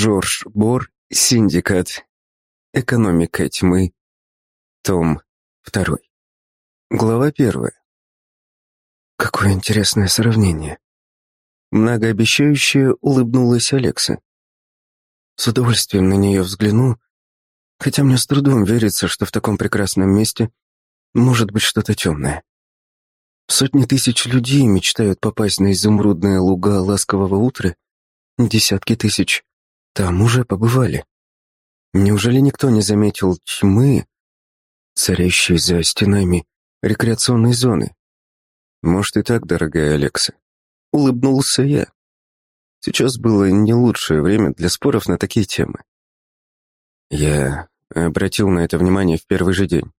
Жорж Бор, Синдикат. Экономика тьмы. Том 2. Глава 1. Какое интересное сравнение. Многообещающе улыбнулась Алекса. С удовольствием на нее взгляну, хотя мне с трудом верится, что в таком прекрасном месте может быть что-то темное. Сотни тысяч людей мечтают попасть на изумрудные луга ласкового утра, десятки тысяч там уже побывали. Неужели никто не заметил тьмы, царящей за стенами рекреационной зоны? Может и так, дорогая Алекса. Улыбнулся я. Сейчас было не лучшее время для споров на такие темы. Я обратил на это внимание в первый же день.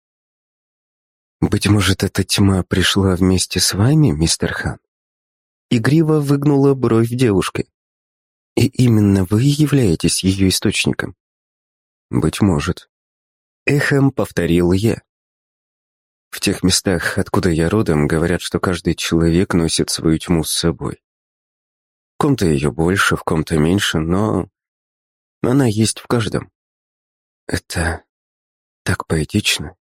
«Быть может, эта тьма пришла вместе с вами, мистер Хан?» Игриво выгнула бровь девушки. И именно вы являетесь ее источником? Быть может. Эхом повторил я. В тех местах, откуда я родом, говорят, что каждый человек носит свою тьму с собой. В ком-то ее больше, в ком-то меньше, но она есть в каждом. Это так поэтично.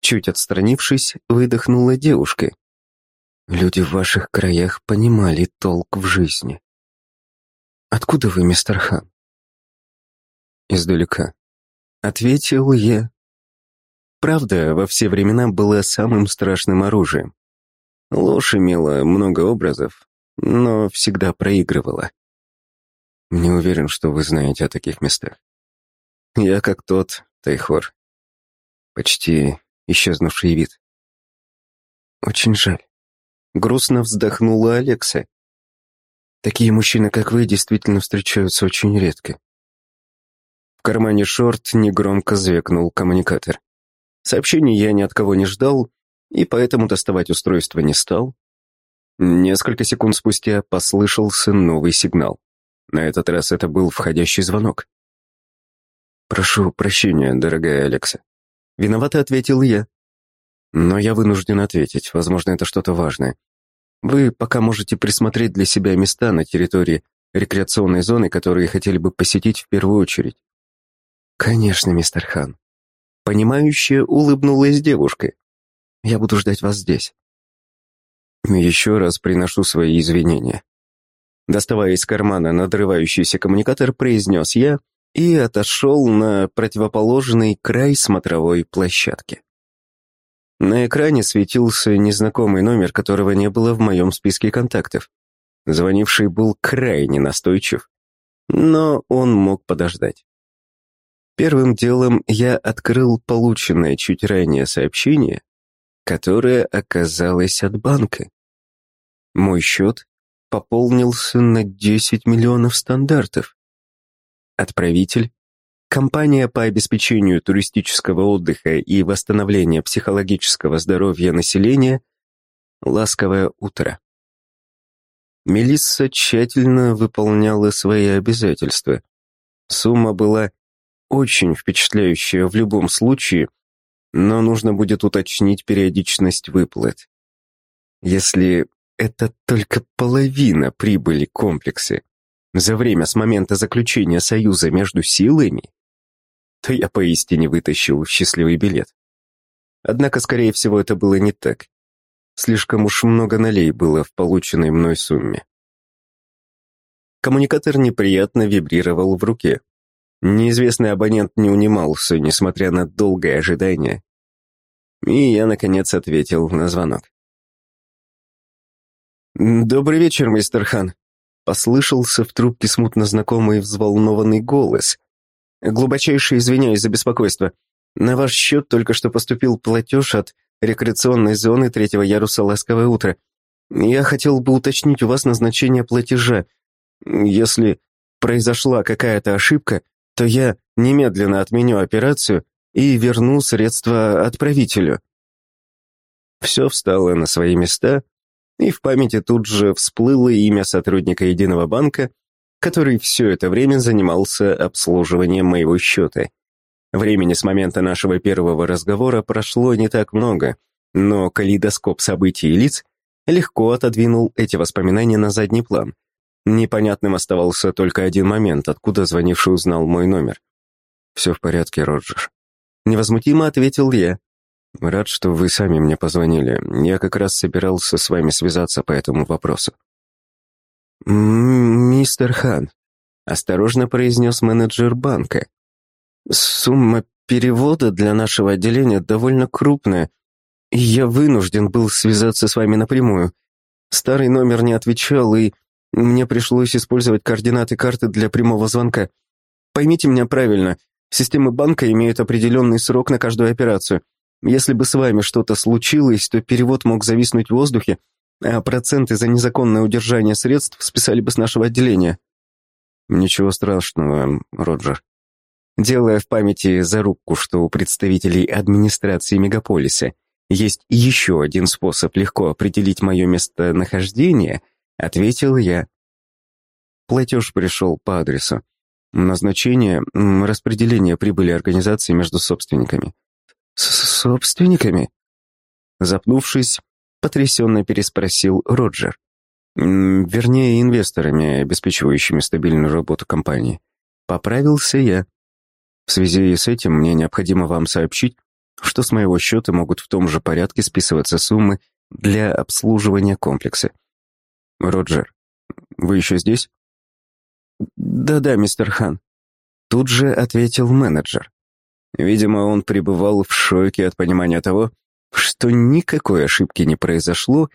Чуть отстранившись, выдохнула девушка. Люди в ваших краях понимали толк в жизни. «Откуда вы, мистер Хан?» «Издалека», — ответил я. Правда, во все времена была самым страшным оружием. Ложь имела много образов, но всегда проигрывала. Не уверен, что вы знаете о таких местах. Я как тот, Тайхор. Почти исчезнувший вид. Очень жаль. Грустно вздохнула Алекса. Такие мужчины, как вы, действительно встречаются очень редко. В кармане шорт негромко звякнул коммуникатор. Сообщений я ни от кого не ждал, и поэтому доставать устройство не стал. Несколько секунд спустя послышался новый сигнал. На этот раз это был входящий звонок. «Прошу прощения, дорогая Алекса». Виновато ответил я. Но я вынужден ответить, возможно, это что-то важное. Вы пока можете присмотреть для себя места на территории рекреационной зоны, которые хотели бы посетить в первую очередь. Конечно, мистер Хан. Понимающе улыбнулась девушка. Я буду ждать вас здесь. Еще раз приношу свои извинения. Доставая из кармана надрывающийся коммуникатор, произнес я и отошел на противоположный край смотровой площадки. На экране светился незнакомый номер, которого не было в моем списке контактов. Звонивший был крайне настойчив, но он мог подождать. Первым делом я открыл полученное чуть ранее сообщение, которое оказалось от банка. Мой счет пополнился на 10 миллионов стандартов. Отправитель Компания по обеспечению туристического отдыха и восстановления психологического здоровья населения «Ласковое утро». Мелисса тщательно выполняла свои обязательства. Сумма была очень впечатляющая в любом случае, но нужно будет уточнить периодичность выплат. Если это только половина прибыли комплекса за время с момента заключения союза между силами, то я поистине вытащил счастливый билет. Однако, скорее всего, это было не так. Слишком уж много налей было в полученной мной сумме. Коммуникатор неприятно вибрировал в руке. Неизвестный абонент не унимался, несмотря на долгое ожидание. И я, наконец, ответил на звонок. «Добрый вечер, мистер Хан», — послышался в трубке смутно знакомый взволнованный голос, Глубочайше извиняюсь за беспокойство. На ваш счет только что поступил платеж от рекреационной зоны третьего яруса «Ласковое утро». Я хотел бы уточнить у вас назначение платежа. Если произошла какая-то ошибка, то я немедленно отменю операцию и верну средства отправителю. Все встало на свои места, и в памяти тут же всплыло имя сотрудника Единого банка, который все это время занимался обслуживанием моего счета. Времени с момента нашего первого разговора прошло не так много, но калейдоскоп событий и лиц легко отодвинул эти воспоминания на задний план. Непонятным оставался только один момент, откуда звонивший узнал мой номер. «Все в порядке, Роджер». Невозмутимо ответил я. «Рад, что вы сами мне позвонили. Я как раз собирался с вами связаться по этому вопросу». «Мистер Хан», — осторожно произнес менеджер банка. «Сумма перевода для нашего отделения довольно крупная, и я вынужден был связаться с вами напрямую. Старый номер не отвечал, и мне пришлось использовать координаты карты для прямого звонка. Поймите меня правильно, системы банка имеют определенный срок на каждую операцию. Если бы с вами что-то случилось, то перевод мог зависнуть в воздухе, а проценты за незаконное удержание средств списали бы с нашего отделения. Ничего страшного, Роджер. Делая в памяти зарубку, что у представителей администрации мегаполиса есть еще один способ легко определить мое местонахождение, ответил я. Платеж пришел по адресу. Назначение – распределение прибыли организации между собственниками. С «Собственниками?» Запнувшись, потрясенно переспросил Роджер. Вернее, инвесторами, обеспечивающими стабильную работу компании. Поправился я. В связи с этим мне необходимо вам сообщить, что с моего счета могут в том же порядке списываться суммы для обслуживания комплекса. Роджер, вы еще здесь? Да-да, мистер Хан. Тут же ответил менеджер. Видимо, он пребывал в шоке от понимания того, что никакой ошибки не произошло,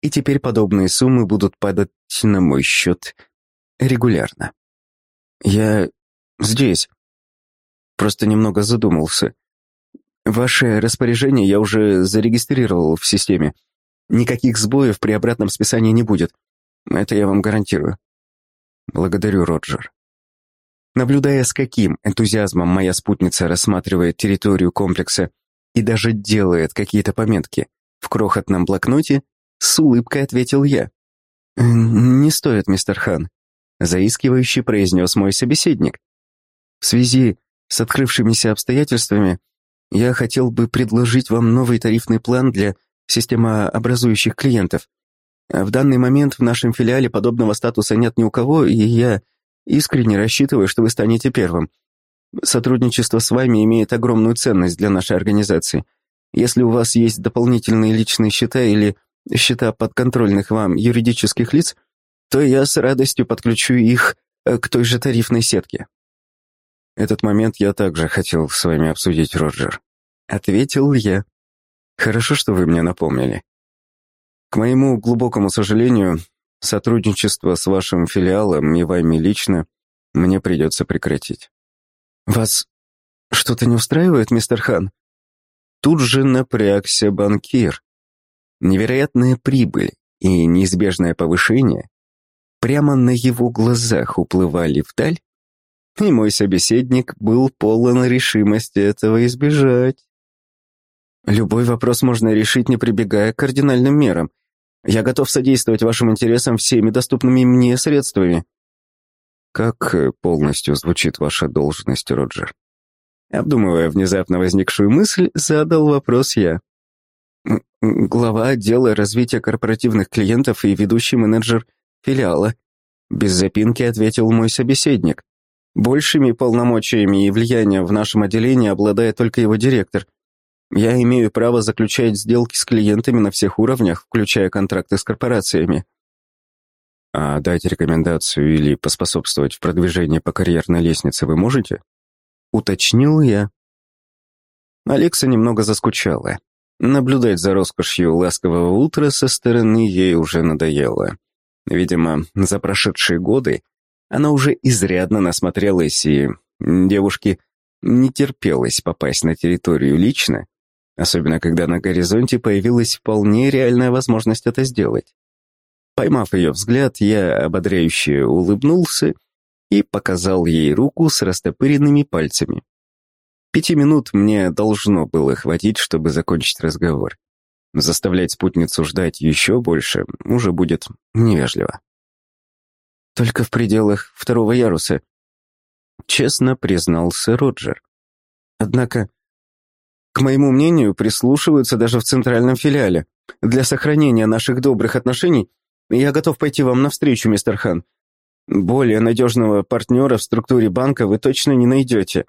и теперь подобные суммы будут падать на мой счет регулярно. Я здесь. Просто немного задумался. Ваше распоряжение я уже зарегистрировал в системе. Никаких сбоев при обратном списании не будет. Это я вам гарантирую. Благодарю, Роджер. Наблюдая, с каким энтузиазмом моя спутница рассматривает территорию комплекса и даже делает какие-то пометки в крохотном блокноте, с улыбкой ответил я. «Не стоит, мистер Хан», — заискивающе произнес мой собеседник. «В связи с открывшимися обстоятельствами я хотел бы предложить вам новый тарифный план для системообразующих клиентов. В данный момент в нашем филиале подобного статуса нет ни у кого, и я искренне рассчитываю, что вы станете первым. Сотрудничество с вами имеет огромную ценность для нашей организации. Если у вас есть дополнительные личные счета или счета подконтрольных вам юридических лиц, то я с радостью подключу их э, к той же тарифной сетке. Этот момент я также хотел с вами обсудить, Роджер. Ответил я. Хорошо, что вы мне напомнили. К моему глубокому сожалению, сотрудничество с вашим филиалом и вами лично мне придется прекратить. Вас что-то не устраивает, мистер Хан? Тут же напрягся банкир. Невероятная прибыль и неизбежное повышение прямо на его глазах уплывали вдаль, и мой собеседник был полон решимости этого избежать. Любой вопрос можно решить, не прибегая к кардинальным мерам. Я готов содействовать вашим интересам всеми доступными мне средствами. Как э, полностью звучит ваша должность, Роджер? Обдумывая внезапно возникшую мысль, задал вопрос я. Глава отдела развития корпоративных клиентов и ведущий менеджер филиала. Без запинки ответил мой собеседник. Большими полномочиями и влиянием в нашем отделении обладает только его директор. Я имею право заключать сделки с клиентами на всех уровнях, включая контракты с корпорациями. А дать рекомендацию или поспособствовать в продвижении по карьерной лестнице вы можете? Уточнил я. Алекса немного заскучала. Наблюдать за роскошью ласкового утра со стороны ей уже надоело. Видимо, за прошедшие годы она уже изрядно насмотрелась, и девушке не терпелось попасть на территорию лично, особенно когда на горизонте появилась вполне реальная возможность это сделать. Поймав ее взгляд, я ободряюще улыбнулся и показал ей руку с растопыренными пальцами. Пяти минут мне должно было хватить, чтобы закончить разговор. Заставлять спутницу ждать еще больше уже будет невежливо. Только в пределах второго яруса. Честно признался Роджер. Однако, к моему мнению, прислушиваются даже в центральном филиале. Для сохранения наших добрых отношений я готов пойти вам навстречу, мистер Хан. Более надежного партнера в структуре банка вы точно не найдете.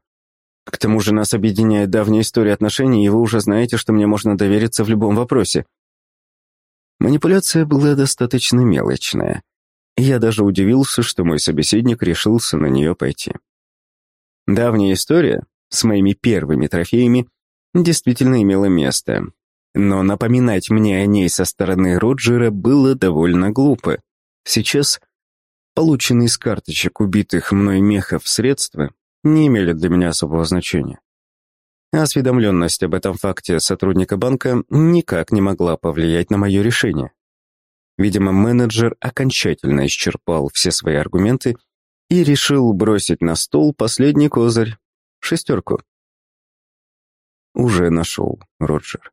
К тому же нас объединяет давняя история отношений, и вы уже знаете, что мне можно довериться в любом вопросе. Манипуляция была достаточно мелочная. Я даже удивился, что мой собеседник решился на нее пойти. Давняя история с моими первыми трофеями действительно имела место, но напоминать мне о ней со стороны Роджера было довольно глупо. Сейчас полученные из карточек убитых мной мехов средства не имели для меня особого значения. Осведомленность об этом факте сотрудника банка никак не могла повлиять на мое решение. Видимо, менеджер окончательно исчерпал все свои аргументы и решил бросить на стол последний козырь — шестерку. «Уже нашел, Роджер», —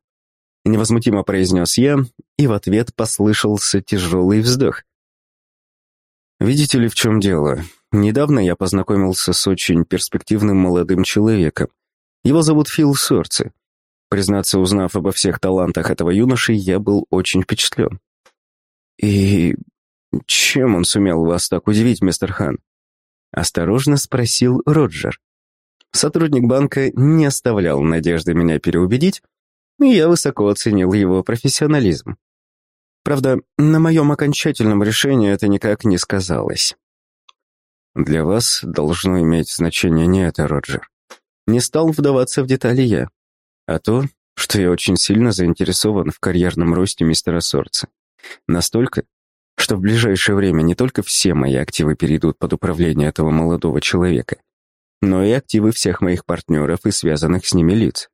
невозмутимо произнес я, и в ответ послышался тяжелый вздох. «Видите ли, в чем дело? Недавно я познакомился с очень перспективным молодым человеком, его зовут Фил Сорци. Признаться, узнав обо всех талантах этого юноши, я был очень впечатлен. «И чем он сумел вас так удивить, мистер Хан?» Осторожно спросил Роджер. Сотрудник банка не оставлял надежды меня переубедить, и я высоко оценил его профессионализм. Правда, на моем окончательном решении это никак не сказалось. Для вас должно иметь значение не это, Роджер. Не стал вдаваться в детали я, а то, что я очень сильно заинтересован в карьерном росте мистера Сорца. Настолько, что в ближайшее время не только все мои активы перейдут под управление этого молодого человека, но и активы всех моих партнеров и связанных с ними лиц.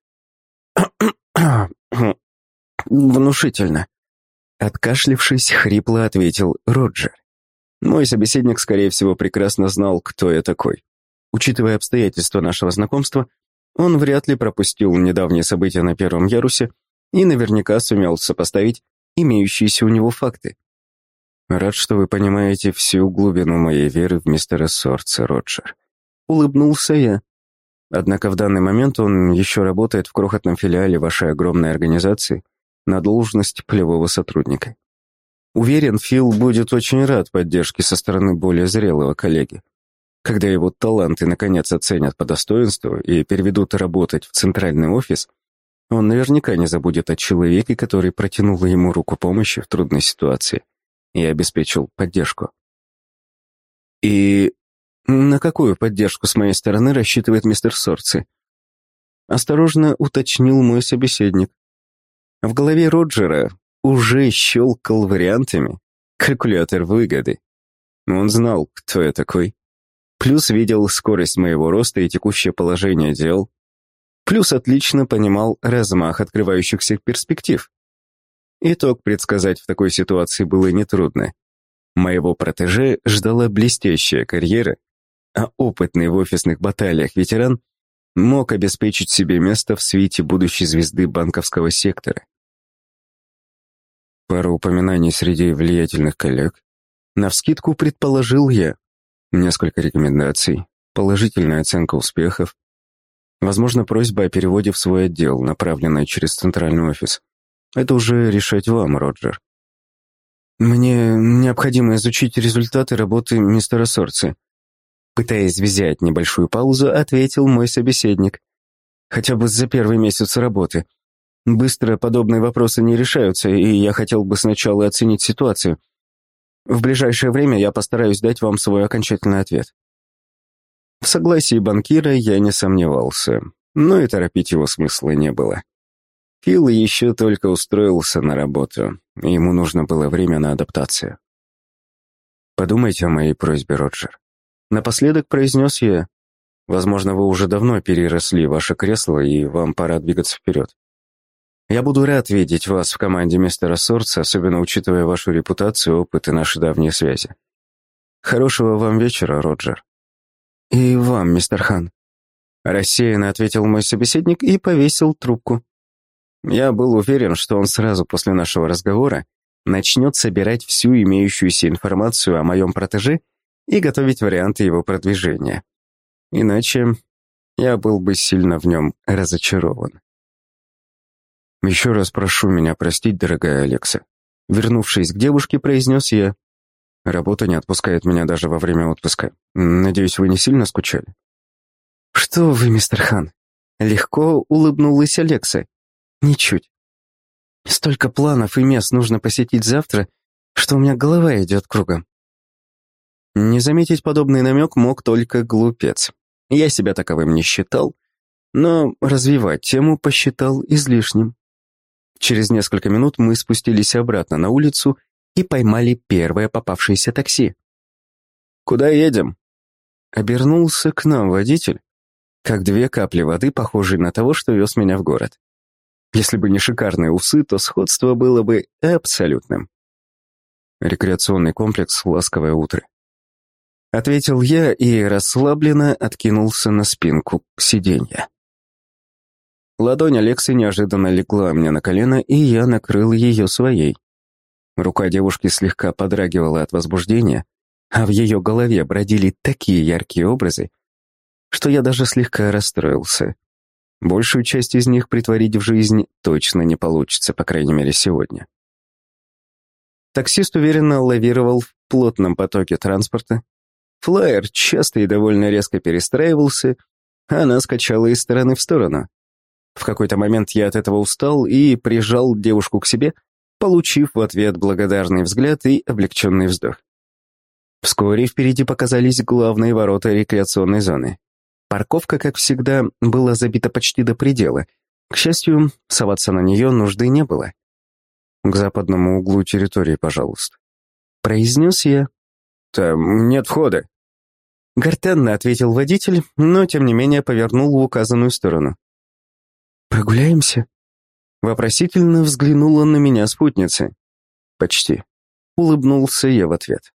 Внушительно. Откашлившись, хрипло ответил Роджер. Мой собеседник, скорее всего, прекрасно знал, кто я такой. Учитывая обстоятельства нашего знакомства, он вряд ли пропустил недавние события на первом ярусе и наверняка сумел сопоставить имеющиеся у него факты. Рад, что вы понимаете всю глубину моей веры в мистера Сорца, Роджер. Улыбнулся я. Однако в данный момент он еще работает в крохотном филиале вашей огромной организации на должность полевого сотрудника. Уверен, Фил будет очень рад поддержке со стороны более зрелого коллеги. Когда его таланты наконец оценят по достоинству и переведут работать в центральный офис, он наверняка не забудет о человеке, который протянул ему руку помощи в трудной ситуации и обеспечил поддержку. И на какую поддержку с моей стороны рассчитывает мистер Сорци? Осторожно уточнил мой собеседник. В голове Роджера уже щелкал вариантами калькулятор выгоды. Он знал, кто я такой, Плюс видел скорость моего роста и текущее положение дел. Плюс отлично понимал размах открывающихся перспектив. Итог предсказать в такой ситуации было нетрудно. Моего протеже ждала блестящая карьера, а опытный в офисных баталиях ветеран мог обеспечить себе место в свите будущей звезды банковского сектора. Пару упоминаний среди влиятельных коллег. Навскидку предположил я, Несколько рекомендаций, положительная оценка успехов, возможно, просьба о переводе в свой отдел, направленная через центральный офис. Это уже решать вам, Роджер. Мне необходимо изучить результаты работы мистера Сорци. Пытаясь взять небольшую паузу, ответил мой собеседник. Хотя бы за первый месяц работы. Быстро подобные вопросы не решаются, и я хотел бы сначала оценить ситуацию. В ближайшее время я постараюсь дать вам свой окончательный ответ». В согласии банкира я не сомневался, но и торопить его смысла не было. Фил еще только устроился на работу, ему нужно было время на адаптацию. «Подумайте о моей просьбе, Роджер». Напоследок произнес я. «Возможно, вы уже давно переросли ваше кресло, и вам пора двигаться вперед. Я буду рад видеть вас в команде мистера Сорца, особенно учитывая вашу репутацию, опыт и наши давние связи. Хорошего вам вечера, Роджер. И вам, мистер Хан. Рассеянно ответил мой собеседник и повесил трубку. Я был уверен, что он сразу после нашего разговора начнет собирать всю имеющуюся информацию о моем протеже и готовить варианты его продвижения. Иначе я был бы сильно в нем разочарован. «Еще раз прошу меня простить, дорогая Алекса». Вернувшись к девушке, произнес я. Работа не отпускает меня даже во время отпуска. Надеюсь, вы не сильно скучали?» «Что вы, мистер Хан?» Легко улыбнулась Алекса. «Ничуть. Столько планов и мест нужно посетить завтра, что у меня голова идет кругом». Не заметить подобный намек мог только глупец. Я себя таковым не считал, но развивать тему посчитал излишним. Через несколько минут мы спустились обратно на улицу и поймали первое попавшееся такси. «Куда едем?» Обернулся к нам водитель, как две капли воды, похожие на того, что вез меня в город. Если бы не шикарные усы, то сходство было бы абсолютным. Рекреационный комплекс «Ласковое утро». Ответил я и расслабленно откинулся на спинку сиденья. Ладонь Алексы неожиданно легла мне на колено, и я накрыл ее своей. Рука девушки слегка подрагивала от возбуждения, а в ее голове бродили такие яркие образы, что я даже слегка расстроился. Большую часть из них притворить в жизнь точно не получится, по крайней мере, сегодня. Таксист уверенно лавировал в плотном потоке транспорта. Флайер часто и довольно резко перестраивался, а она скачала из стороны в сторону. В какой-то момент я от этого устал и прижал девушку к себе — получив в ответ благодарный взгляд и облегченный вздох. Вскоре впереди показались главные ворота рекреационной зоны. Парковка, как всегда, была забита почти до предела. К счастью, соваться на нее нужды не было. «К западному углу территории, пожалуйста», — произнес я. «Там нет входа», — гортанно ответил водитель, но, тем не менее, повернул в указанную сторону. «Прогуляемся?» Вопросительно взглянула на меня спутница. Почти. Улыбнулся я в ответ.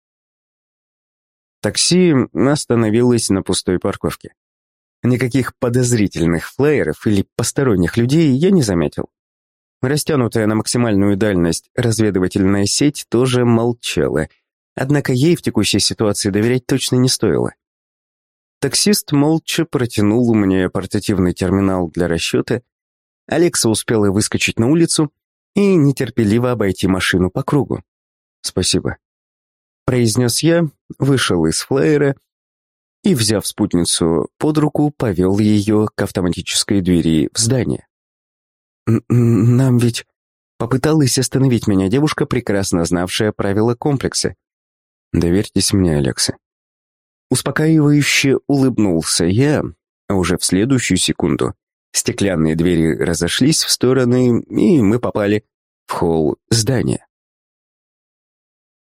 Такси остановилось на пустой парковке. Никаких подозрительных флайеров или посторонних людей я не заметил. Растянутая на максимальную дальность разведывательная сеть тоже молчала, однако ей в текущей ситуации доверять точно не стоило. Таксист молча протянул мне портативный терминал для расчета, Алекса успела выскочить на улицу и нетерпеливо обойти машину по кругу. «Спасибо», — произнес я, вышел из флайера и, взяв спутницу под руку, повел ее к автоматической двери в здание. «Нам ведь...» — попыталась остановить меня девушка, прекрасно знавшая правила комплекса. «Доверьтесь мне, Алекса». Успокаивающе улыбнулся я, а уже в следующую секунду Стеклянные двери разошлись в стороны, и мы попали в холл здания.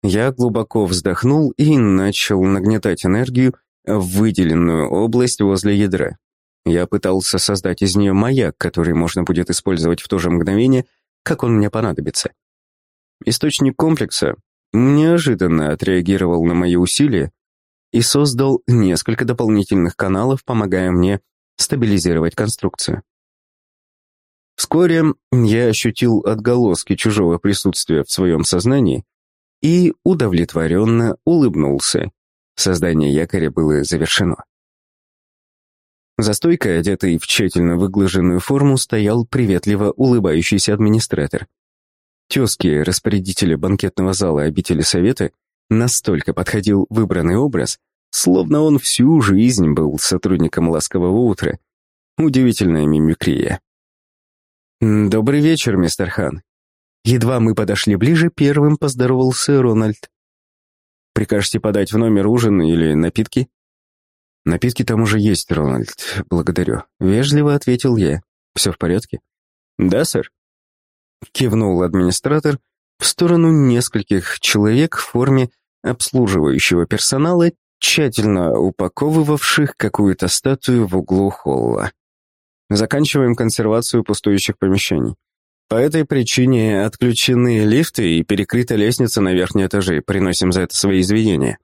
Я глубоко вздохнул и начал нагнетать энергию в выделенную область возле ядра. Я пытался создать из нее маяк, который можно будет использовать в то же мгновение, как он мне понадобится. Источник комплекса неожиданно отреагировал на мои усилия и создал несколько дополнительных каналов, помогая мне стабилизировать конструкцию. Вскоре я ощутил отголоски чужого присутствия в своем сознании и удовлетворенно улыбнулся. Создание якоря было завершено. За стойкой, одетый в тщательно выглаженную форму, стоял приветливо улыбающийся администратор. Тезки распорядителя банкетного зала обители совета настолько подходил выбранный образ, Словно он всю жизнь был сотрудником «Ласкового утра». Удивительная мимикрия. «Добрый вечер, мистер Хан». Едва мы подошли ближе, первым поздоровался Рональд. «Прикажете подать в номер ужин или напитки?» «Напитки там уже есть, Рональд, благодарю». Вежливо ответил я. «Все в порядке?» «Да, сэр». Кивнул администратор в сторону нескольких человек в форме обслуживающего персонала, тщательно упаковывавших какую-то статую в углу холла. Заканчиваем консервацию пустующих помещений. По этой причине отключены лифты и перекрыта лестница на верхние этажи. Приносим за это свои извинения.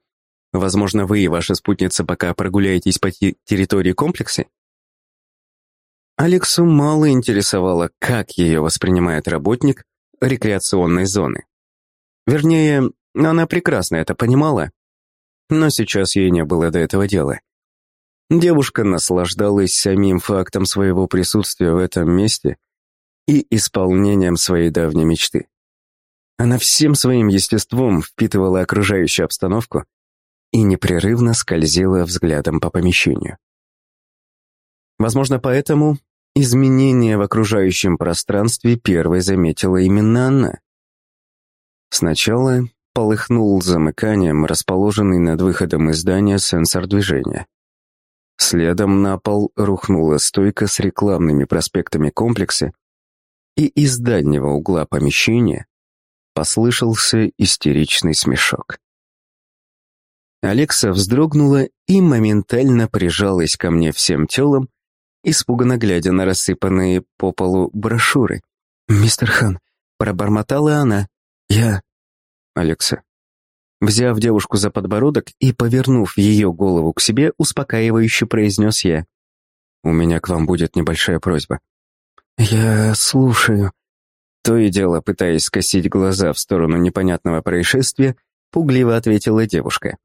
Возможно, вы и ваша спутница пока прогуляетесь по территории комплекса? Алексу мало интересовало, как ее воспринимает работник рекреационной зоны. Вернее, она прекрасно это понимала но сейчас ей не было до этого дела. Девушка наслаждалась самим фактом своего присутствия в этом месте и исполнением своей давней мечты. Она всем своим естеством впитывала окружающую обстановку и непрерывно скользила взглядом по помещению. Возможно, поэтому изменения в окружающем пространстве первой заметила именно она. Сначала полыхнул замыканием расположенный над выходом из здания сенсор движения. Следом на пол рухнула стойка с рекламными проспектами комплекса, и из дальнего угла помещения послышался истеричный смешок. Алекса вздрогнула и моментально прижалась ко мне всем телом, испуганно глядя на рассыпанные по полу брошюры. «Мистер Хан», — пробормотала она, — «я...» «Алекса». Взяв девушку за подбородок и повернув ее голову к себе, успокаивающе произнес я. «У меня к вам будет небольшая просьба». «Я слушаю». То и дело, пытаясь скосить глаза в сторону непонятного происшествия, пугливо ответила девушка.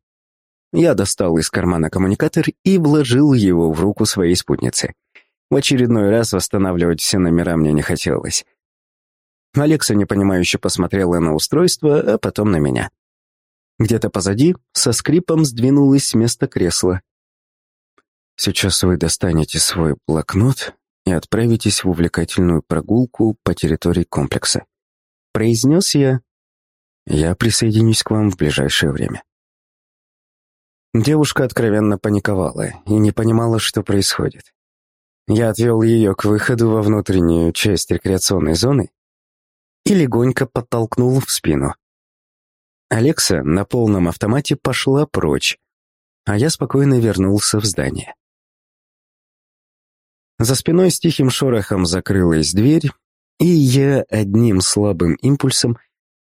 Я достал из кармана коммуникатор и вложил его в руку своей спутницы. В очередной раз восстанавливать все номера мне не хотелось. Алекса непонимающе посмотрела на устройство, а потом на меня. Где-то позади со скрипом сдвинулось с места кресло. «Сейчас вы достанете свой блокнот и отправитесь в увлекательную прогулку по территории комплекса», произнес я. «Я присоединюсь к вам в ближайшее время». Девушка откровенно паниковала и не понимала, что происходит. Я отвел ее к выходу во внутреннюю часть рекреационной зоны и легонько подтолкнул в спину. Алекса на полном автомате пошла прочь, а я спокойно вернулся в здание. За спиной с тихим шорохом закрылась дверь, и я одним слабым импульсом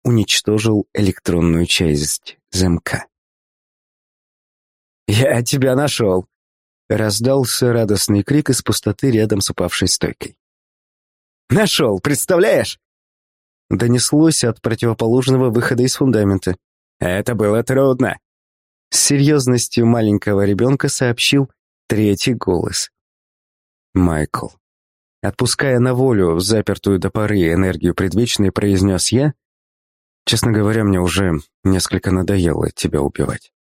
уничтожил электронную часть замка. «Я тебя нашел!» Раздался радостный крик из пустоты рядом с упавшей стойкой. «Нашел, представляешь?» Донеслось от противоположного выхода из фундамента. «Это было трудно!» С серьезностью маленького ребенка сообщил третий голос. «Майкл». Отпуская на волю запертую до поры энергию предвечной, произнес я, «Честно говоря, мне уже несколько надоело тебя убивать».